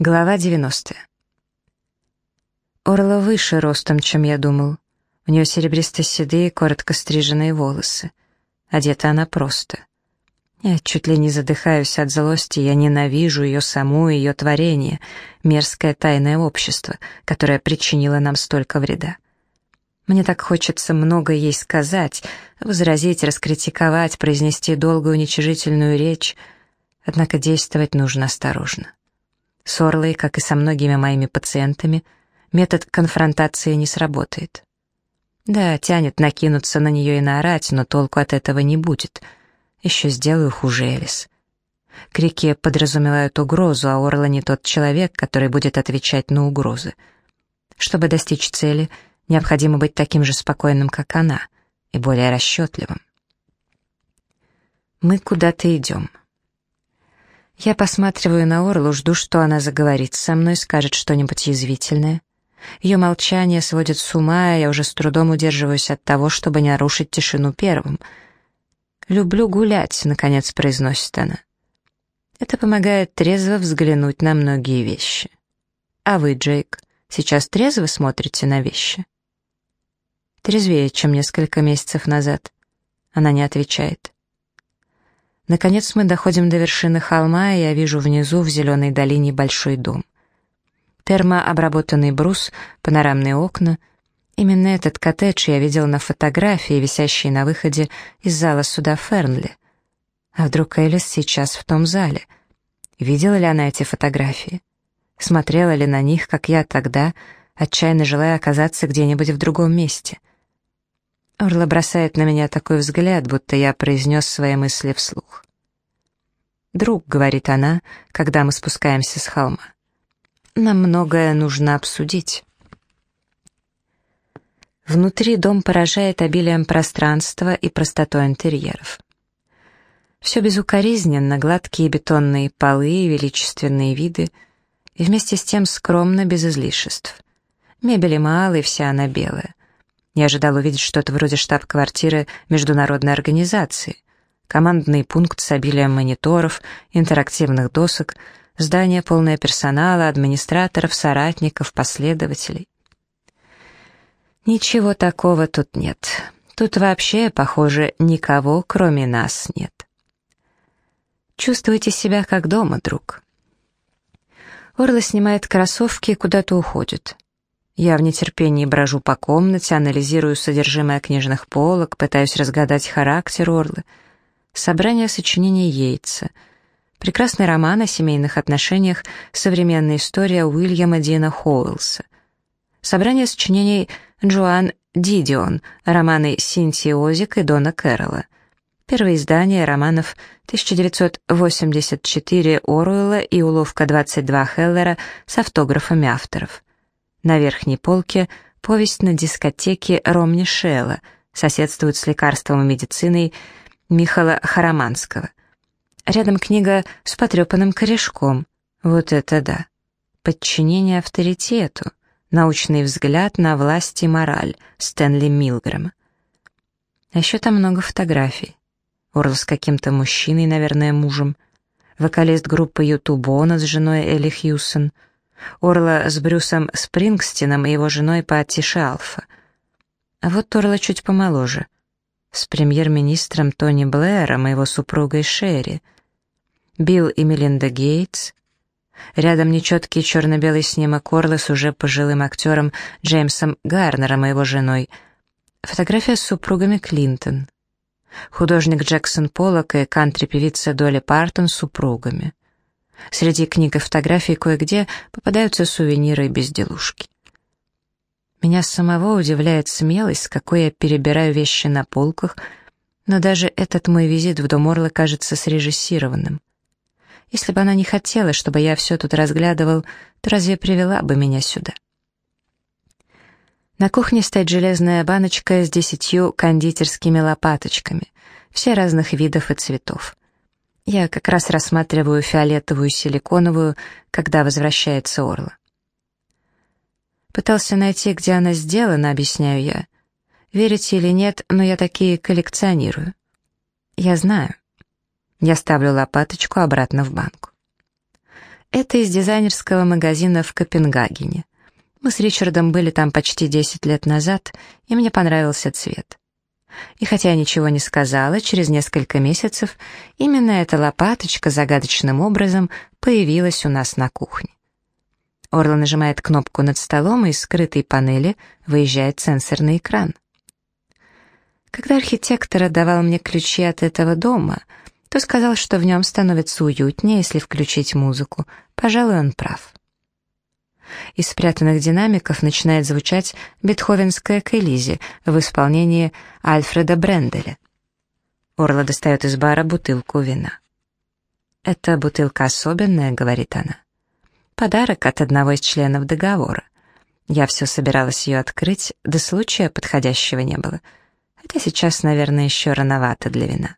Глава 90. Орла выше ростом, чем я думал. У нее серебристо-седые, коротко стриженные волосы. Одета она просто. Я чуть ли не задыхаюсь от злости, я ненавижу ее саму и ее творение, мерзкое тайное общество, которое причинило нам столько вреда. Мне так хочется много ей сказать, возразить, раскритиковать, произнести долгую уничижительную речь, однако действовать нужно осторожно. С Орлой, как и со многими моими пациентами, метод конфронтации не сработает. Да, тянет накинуться на нее и наорать, но толку от этого не будет. Еще сделаю хуже Элис. Крики подразумевают угрозу, а Орла не тот человек, который будет отвечать на угрозы. Чтобы достичь цели, необходимо быть таким же спокойным, как она, и более расчетливым. Мы куда-то идем. Я посматриваю на Орлу, жду, что она заговорит со мной, скажет что-нибудь язвительное. Ее молчание сводит с ума, и я уже с трудом удерживаюсь от того, чтобы не нарушить тишину первым. «Люблю гулять», — наконец произносит она. Это помогает трезво взглянуть на многие вещи. А вы, Джейк, сейчас трезво смотрите на вещи? Трезвее, чем несколько месяцев назад. Она не отвечает. Наконец мы доходим до вершины холма, и я вижу внизу в зеленой долине большой дом. Термообработанный брус, панорамные окна. Именно этот коттедж я видел на фотографии, висящей на выходе из зала суда Фернли. А вдруг Элис сейчас в том зале? Видела ли она эти фотографии? Смотрела ли на них, как я тогда, отчаянно желая оказаться где-нибудь в другом месте? Орла бросает на меня такой взгляд, будто я произнес свои мысли вслух. «Друг», — говорит она, когда мы спускаемся с холма, — «нам многое нужно обсудить». Внутри дом поражает обилием пространства и простотой интерьеров. Все безукоризненно, гладкие бетонные полы, величественные виды, и вместе с тем скромно, без излишеств. Мебели мало, и вся она белая. Я ожидал увидеть что-то вроде штаб-квартиры международной организации. Командный пункт с обилием мониторов, интерактивных досок, здание полное персонала, администраторов, соратников, последователей. Ничего такого тут нет. Тут вообще, похоже, никого, кроме нас, нет. Чувствуйте себя как дома, друг. Орла снимает кроссовки и куда-то уходит. Я в нетерпении брожу по комнате, анализирую содержимое книжных полок, пытаюсь разгадать характер Орлы. Собрание сочинений Йейтса. Прекрасный роман о семейных отношениях, современная история Уильяма Дина Хоуэлса. Собрание сочинений Джоан Дидион, романы Синтии Озик и Дона Кэрролла. Первое издание романов 1984 Оруэлла и уловка 22 Хеллера с автографами авторов. На верхней полке повесть на дискотеке Ромни Шелла, соседствует с лекарством и медициной Михала Хараманского. Рядом книга с потрепанным корешком. Вот это да. Подчинение авторитету. Научный взгляд на власть и мораль. Стэнли Милгрэм. А еще там много фотографий. Орл с каким-то мужчиной, наверное, мужем. Вокалист группы Ютубона с женой Элли Хьюсон — Орла с Брюсом Спрингстином и его женой по Тише Алфа. А вот Орла чуть помоложе. С премьер-министром Тони Блэром и его супругой Шерри. Билл и Мелинда Гейтс. Рядом нечеткий черно-белый снимок Орла с уже пожилым актером Джеймсом Гарнером и его женой. Фотография с супругами Клинтон. Художник Джексон Поллок и кантри-певица Долли Партон с супругами. Среди книг и фотографий кое-где попадаются сувениры и безделушки. Меня самого удивляет смелость, с какой я перебираю вещи на полках, но даже этот мой визит в дом Орла кажется срежиссированным. Если бы она не хотела, чтобы я все тут разглядывал, то разве привела бы меня сюда? На кухне стоит железная баночка с десятью кондитерскими лопаточками, все разных видов и цветов. Я как раз рассматриваю фиолетовую силиконовую, когда возвращается Орла. Пытался найти, где она сделана, объясняю я. Верите или нет, но я такие коллекционирую. Я знаю. Я ставлю лопаточку обратно в банку. Это из дизайнерского магазина в Копенгагене. Мы с Ричардом были там почти 10 лет назад, и мне понравился цвет. И хотя я ничего не сказала, через несколько месяцев именно эта лопаточка загадочным образом появилась у нас на кухне. Орла нажимает кнопку над столом, и из скрытой панели выезжает сенсорный экран. Когда архитектор отдавал мне ключи от этого дома, то сказал, что в нем становится уютнее, если включить музыку. Пожалуй, он прав. Из спрятанных динамиков начинает звучать бетховенская Келизи в исполнении Альфреда Бренделя. Орла достает из бара бутылку вина. «Это бутылка особенная», — говорит она. «Подарок от одного из членов договора. Я все собиралась ее открыть, до случая подходящего не было. Хотя сейчас, наверное, еще рановато для вина».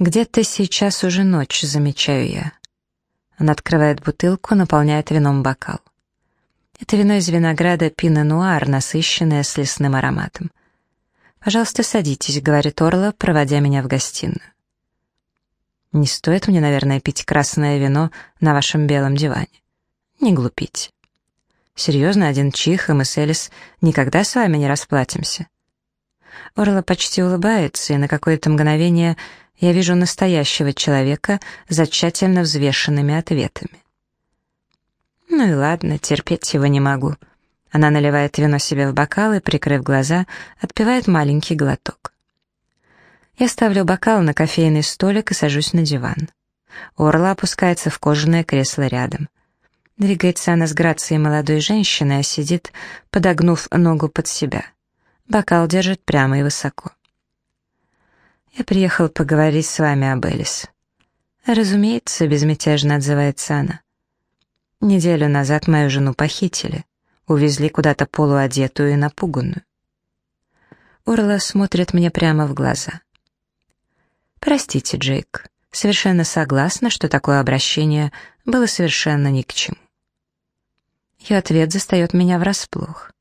«Где-то сейчас уже ночь», — замечаю я. Она открывает бутылку, наполняет вином бокал. Это вино из винограда пино-нуар, насыщенное с лесным ароматом. «Пожалуйста, садитесь», — говорит Орла, проводя меня в гостиную. «Не стоит мне, наверное, пить красное вино на вашем белом диване. Не глупите. Серьезно, один чих, и мы с Элис никогда с вами не расплатимся». Орла почти улыбается, и на какое-то мгновение я вижу настоящего человека за тщательно взвешенными ответами. Ну и ладно, терпеть его не могу. Она наливает вино себе в бокал и, прикрыв глаза, отпивает маленький глоток. Я ставлю бокал на кофейный столик и сажусь на диван. Орла опускается в кожаное кресло рядом. Двигается она с грацией молодой женщины, а сидит, подогнув ногу под себя. Бокал держит прямо и высоко. «Я приехал поговорить с вами об Элис». «Разумеется», — безмятежно отзывается она. «Неделю назад мою жену похитили, увезли куда-то полуодетую и напуганную». Орла смотрит мне прямо в глаза. «Простите, Джейк, совершенно согласна, что такое обращение было совершенно ни к чему». Ее ответ застает меня врасплох.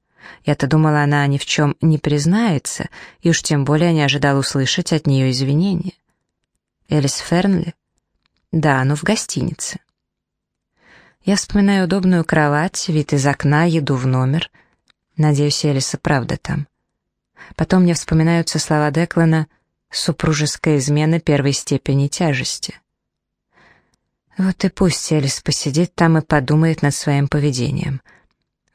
Я-то думала, она ни в чем не признается, и уж тем более не ожидала услышать от нее извинения. Элис Фернли? Да, но в гостинице. Я вспоминаю удобную кровать, вид из окна, еду в номер. Надеюсь, Элиса правда там. Потом мне вспоминаются слова Деклана «супружеская измена первой степени тяжести». Вот и пусть Элис посидит там и подумает над своим поведением —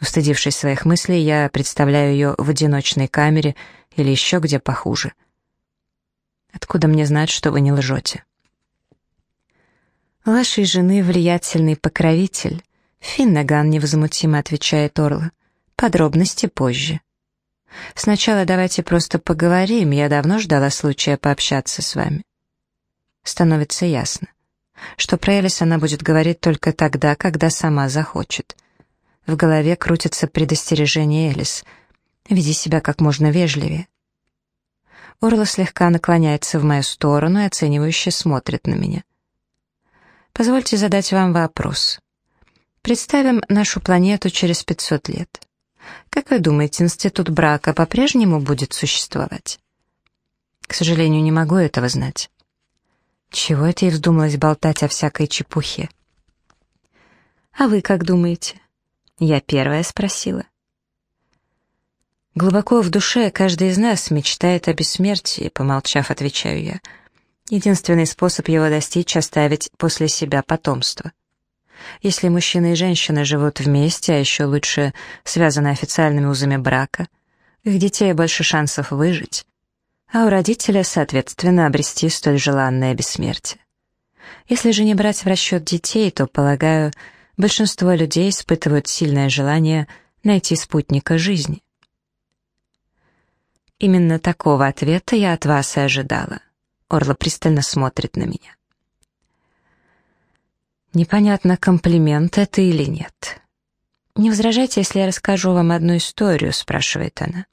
Устыдившись своих мыслей, я представляю ее в одиночной камере или еще где похуже. Откуда мне знать, что вы не лжете? Вашей жены влиятельный покровитель. Финнаган невозмутимо отвечает Орла. Подробности позже. Сначала давайте просто поговорим, я давно ждала случая пообщаться с вами. Становится ясно, что про Элис она будет говорить только тогда, когда сама захочет — в голове крутится предостережение Элис. «Веди себя как можно вежливее». Орла слегка наклоняется в мою сторону и оценивающе смотрит на меня. «Позвольте задать вам вопрос. Представим нашу планету через 500 лет. Как вы думаете, институт брака по-прежнему будет существовать?» «К сожалению, не могу этого знать». Чего это ей вздумалось болтать о всякой чепухе? «А вы как думаете?» Я первая спросила. Глубоко в душе каждый из нас мечтает о бессмертии, помолчав, отвечаю я. Единственный способ его достичь — оставить после себя потомство. Если мужчина и женщина живут вместе, а еще лучше связаны официальными узами брака, их детей больше шансов выжить, а у родителя, соответственно, обрести столь желанное бессмертие. Если же не брать в расчет детей, то, полагаю, большинство людей испытывают сильное желание найти спутника жизни. Именно такого ответа я от вас и ожидала. Орла пристально смотрит на меня. Непонятно, комплимент это или нет. «Не возражайте, если я расскажу вам одну историю?» — спрашивает она.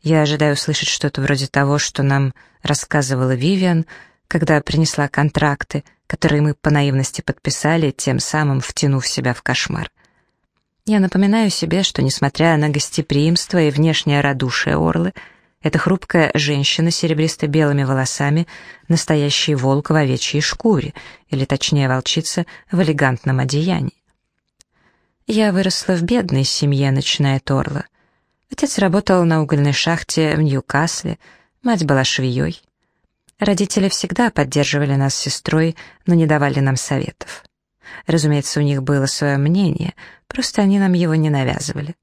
Я ожидаю услышать что-то вроде того, что нам рассказывала Вивиан, когда принесла контракты, которые мы по наивности подписали, тем самым втянув себя в кошмар. Я напоминаю себе, что, несмотря на гостеприимство и внешнее радушие Орлы, Это хрупкая женщина с серебристо-белыми волосами, настоящий волк в овечьей шкуре, или точнее волчица в элегантном одеянии. «Я выросла в бедной семье», — начинает Орла. Отец работал на угольной шахте в Ньюкасле, мать была швеей. Родители всегда поддерживали нас с сестрой, но не давали нам советов. Разумеется, у них было свое мнение, просто они нам его не навязывали.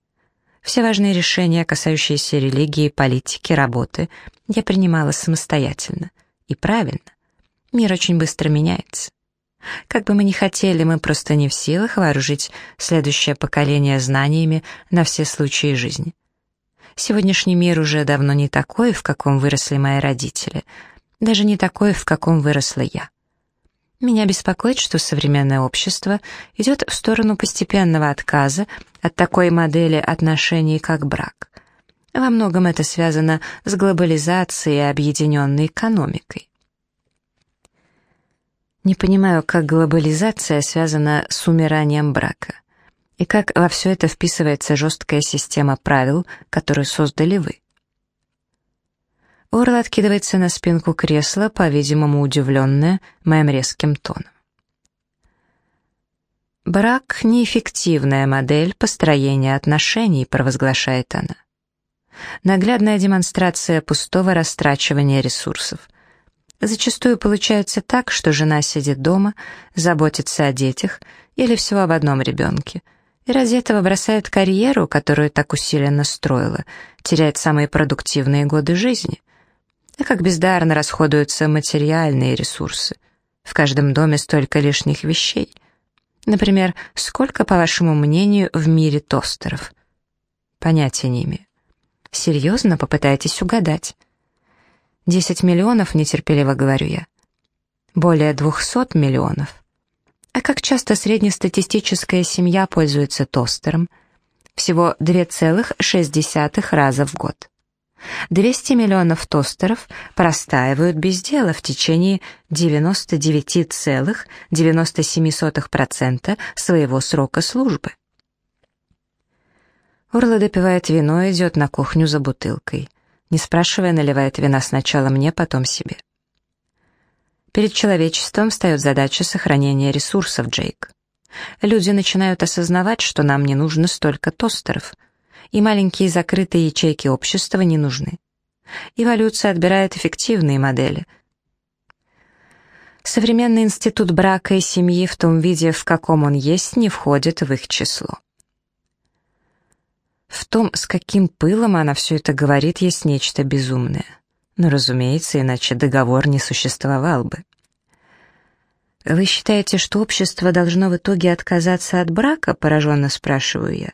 Все важные решения, касающиеся религии, политики, работы, я принимала самостоятельно. И правильно. Мир очень быстро меняется. Как бы мы ни хотели, мы просто не в силах вооружить следующее поколение знаниями на все случаи жизни. Сегодняшний мир уже давно не такой, в каком выросли мои родители, даже не такой, в каком выросла я. Меня беспокоит, что современное общество идет в сторону постепенного отказа от такой модели отношений, как брак. Во многом это связано с глобализацией и объединенной экономикой. Не понимаю, как глобализация связана с умиранием брака, и как во все это вписывается жесткая система правил, которую создали вы. Орла откидывается на спинку кресла, по-видимому, удивленная моим резким тоном. «Брак — неэффективная модель построения отношений», — провозглашает она. Наглядная демонстрация пустого растрачивания ресурсов. Зачастую получается так, что жена сидит дома, заботится о детях или всего об одном ребенке, и ради этого бросает карьеру, которую так усиленно строила, теряет самые продуктивные годы жизни а как бездарно расходуются материальные ресурсы. В каждом доме столько лишних вещей. Например, сколько, по вашему мнению, в мире тостеров? Понятия не имею. Серьезно попытайтесь угадать. Десять миллионов, нетерпеливо говорю я. Более двухсот миллионов. А как часто среднестатистическая семья пользуется тостером? Всего 2,6 раза в год. 200 миллионов тостеров простаивают без дела в течение 99,97% своего срока службы. Орла допивает вино и идет на кухню за бутылкой. Не спрашивая, наливает вина сначала мне, потом себе. Перед человечеством встает задача сохранения ресурсов, Джейк. Люди начинают осознавать, что нам не нужно столько тостеров — и маленькие закрытые ячейки общества не нужны. Эволюция отбирает эффективные модели. Современный институт брака и семьи в том виде, в каком он есть, не входит в их число. В том, с каким пылом она все это говорит, есть нечто безумное. Но, разумеется, иначе договор не существовал бы. «Вы считаете, что общество должно в итоге отказаться от брака?» — пораженно спрашиваю я.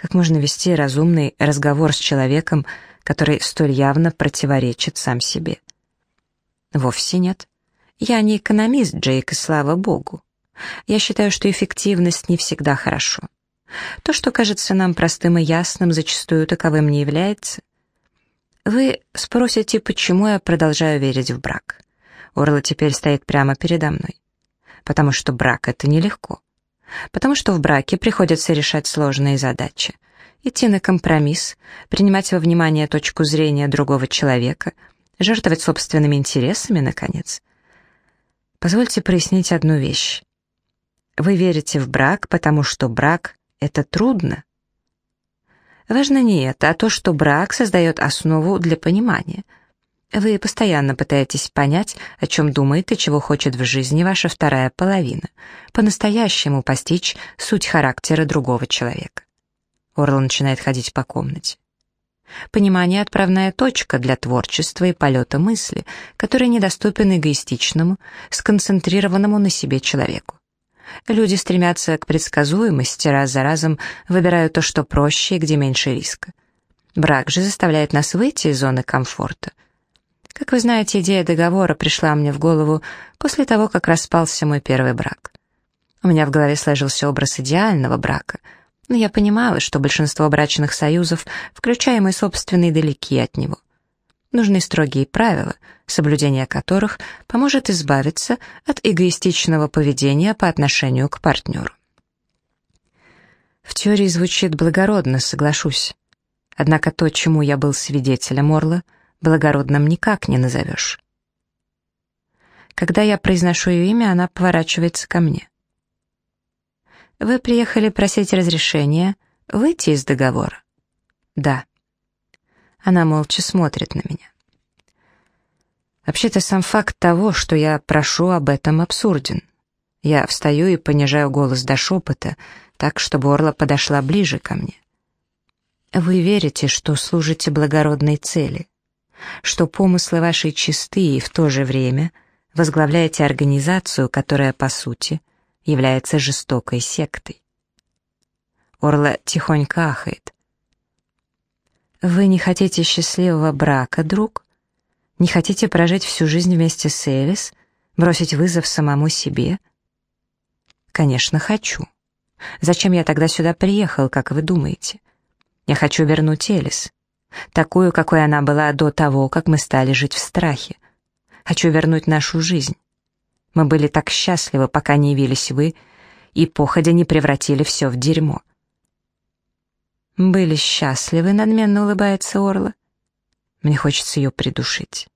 Как можно вести разумный разговор с человеком, который столь явно противоречит сам себе? Вовсе нет. Я не экономист, Джейк, и слава богу. Я считаю, что эффективность не всегда хорошо. То, что кажется нам простым и ясным, зачастую таковым не является. Вы спросите, почему я продолжаю верить в брак. Орла теперь стоит прямо передо мной. Потому что брак — это нелегко потому что в браке приходится решать сложные задачи, идти на компромисс, принимать во внимание точку зрения другого человека, жертвовать собственными интересами, наконец. Позвольте прояснить одну вещь. Вы верите в брак, потому что брак — это трудно. Важно не это, а то, что брак создает основу для понимания — вы постоянно пытаетесь понять, о чем думает и чего хочет в жизни ваша вторая половина, по-настоящему постичь суть характера другого человека. Орл начинает ходить по комнате. Понимание — отправная точка для творчества и полета мысли, который недоступен эгоистичному, сконцентрированному на себе человеку. Люди стремятся к предсказуемости, раз за разом выбирая то, что проще и где меньше риска. Брак же заставляет нас выйти из зоны комфорта — как вы знаете, идея договора пришла мне в голову после того, как распался мой первый брак. У меня в голове сложился образ идеального брака, но я понимала, что большинство брачных союзов, включая мой собственный, далеки от него. Нужны строгие правила, соблюдение которых поможет избавиться от эгоистичного поведения по отношению к партнеру. В теории звучит благородно, соглашусь. Однако то, чему я был свидетелем Орла, благородным никак не назовешь. Когда я произношу ее имя, она поворачивается ко мне. «Вы приехали просить разрешения выйти из договора?» «Да». Она молча смотрит на меня. Вообще-то сам факт того, что я прошу об этом, абсурден. Я встаю и понижаю голос до шепота, так, чтобы Орла подошла ближе ко мне. Вы верите, что служите благородной цели, что помыслы ваши чисты и в то же время возглавляете организацию, которая, по сути, является жестокой сектой. Орла тихонько ахает. «Вы не хотите счастливого брака, друг? Не хотите прожить всю жизнь вместе с Элис, бросить вызов самому себе?» «Конечно, хочу. Зачем я тогда сюда приехал, как вы думаете? Я хочу вернуть Элис, такую, какой она была до того, как мы стали жить в страхе. Хочу вернуть нашу жизнь. Мы были так счастливы, пока не явились вы, и походя не превратили все в дерьмо. «Были счастливы», — надменно улыбается Орла. Мне хочется ее придушить.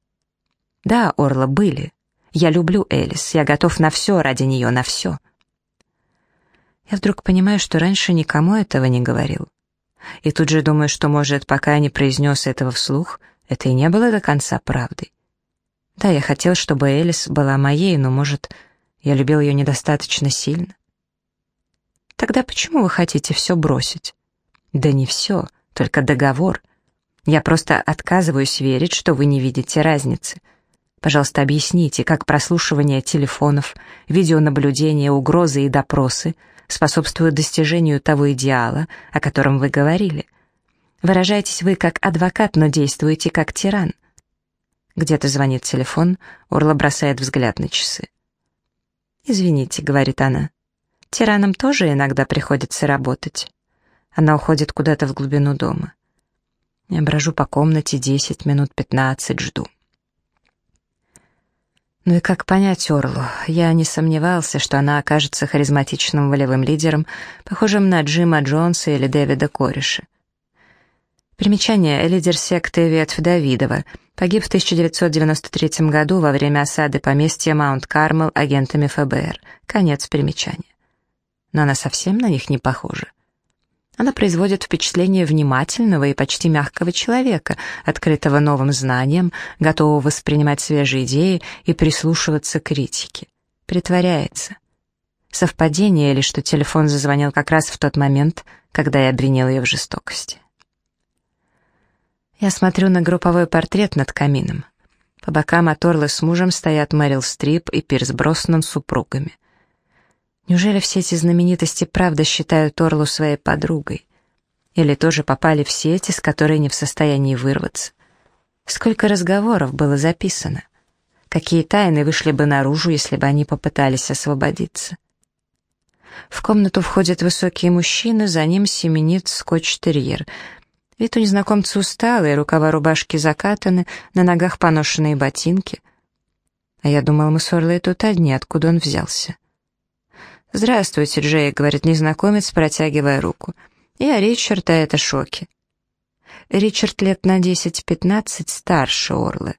«Да, Орла, были. Я люблю Элис, я готов на все ради нее, на все». Я вдруг понимаю, что раньше никому этого не говорил. И тут же думаю, что, может, пока я не произнес этого вслух, это и не было до конца правдой. Да, я хотел, чтобы Элис была моей, но, может, я любил ее недостаточно сильно. Тогда почему вы хотите все бросить? Да не все, только договор. Я просто отказываюсь верить, что вы не видите разницы. Пожалуйста, объясните, как прослушивание телефонов, видеонаблюдение, угрозы и допросы способствуют достижению того идеала, о котором вы говорили. Выражаетесь вы как адвокат, но действуете как тиран. Где-то звонит телефон, Орла бросает взгляд на часы. «Извините», — говорит она, — «тиранам тоже иногда приходится работать». Она уходит куда-то в глубину дома. Я брожу по комнате десять минут, пятнадцать, жду. Ну и как понять Орлу? Я не сомневался, что она окажется харизматичным волевым лидером, похожим на Джима Джонса или Дэвида Кореша. Примечание. Лидер секты Ветвь Давидова. Погиб в 1993 году во время осады поместья Маунт-Кармел агентами ФБР. Конец примечания. Но она совсем на них не похожа. Она производит впечатление внимательного и почти мягкого человека, открытого новым знаниям, готового воспринимать свежие идеи и прислушиваться к критике. Притворяется. Совпадение или что телефон зазвонил как раз в тот момент, когда я обвинил ее в жестокости. Я смотрю на групповой портрет над камином. По бокам от Орлы с мужем стоят Мэрил Стрип и Пирс Броснан с супругами. Неужели все эти знаменитости правда считают Орлу своей подругой? Или тоже попали в сети, с которой не в состоянии вырваться? Сколько разговоров было записано? Какие тайны вышли бы наружу, если бы они попытались освободиться? В комнату входит высокий мужчина, за ним семенит скотч-терьер. Вид у незнакомца усталый, рукава рубашки закатаны, на ногах поношенные ботинки. А я думал, мы с Орлой тут одни, откуда он взялся? «Здравствуйте, Джей», — говорит незнакомец, протягивая руку. «Я Ричард, а это Шоки». Ричард лет на 10-15 старше Орлы.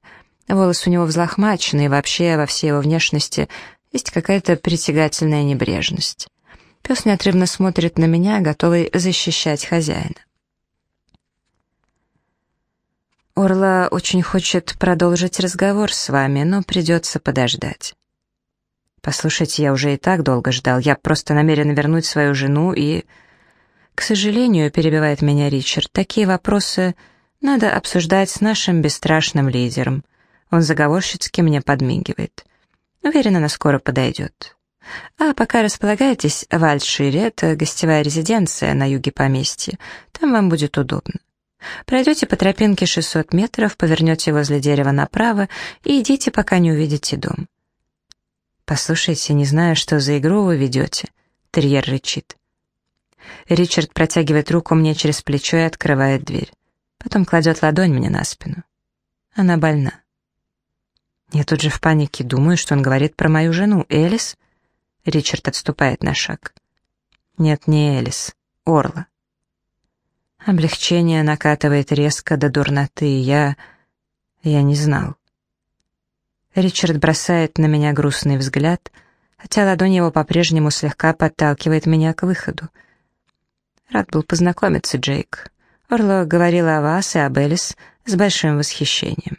Волосы у него взлохмачены, и вообще во всей его внешности есть какая-то притягательная небрежность. Пес неотрывно смотрит на меня, готовый защищать хозяина. Орла очень хочет продолжить разговор с вами, но придется подождать. «Послушайте, я уже и так долго ждал. Я просто намерен вернуть свою жену и...» «К сожалению», — перебивает меня Ричард, — «такие вопросы надо обсуждать с нашим бесстрашным лидером». Он заговорщицки мне подмигивает. Уверен, она скоро подойдет. А пока располагайтесь в Альтшире, это гостевая резиденция на юге поместья. Там вам будет удобно. Пройдете по тропинке 600 метров, повернете возле дерева направо и идите, пока не увидите дом. «Послушайте, не знаю, что за игру вы ведете», — терьер рычит. Ричард протягивает руку мне через плечо и открывает дверь. Потом кладет ладонь мне на спину. Она больна. Я тут же в панике думаю, что он говорит про мою жену, Элис. Ричард отступает на шаг. Нет, не Элис, Орла. Облегчение накатывает резко до дурноты. Я... я не знал. Ричард бросает на меня грустный взгляд, хотя ладонь его по-прежнему слегка подталкивает меня к выходу. Рад был познакомиться, Джейк. Орло говорила о вас и об Элис с большим восхищением.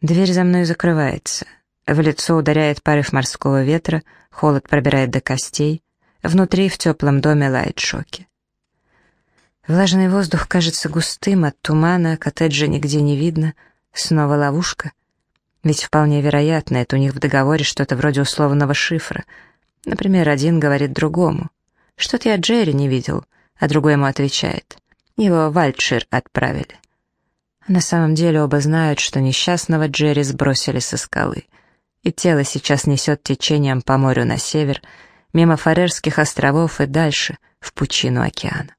Дверь за мной закрывается. В лицо ударяет порыв морского ветра, холод пробирает до костей. Внутри в теплом доме лает шоки. Влажный воздух кажется густым, от тумана коттеджа нигде не видно. Снова ловушка. Ведь вполне вероятно, это у них в договоре что-то вроде условного шифра. Например, один говорит другому. «Что-то я Джерри не видел», а другой ему отвечает. Его в Альтшир отправили. На самом деле оба знают, что несчастного Джерри сбросили со скалы, и тело сейчас несет течением по морю на север, мимо Фарерских островов и дальше, в пучину океана.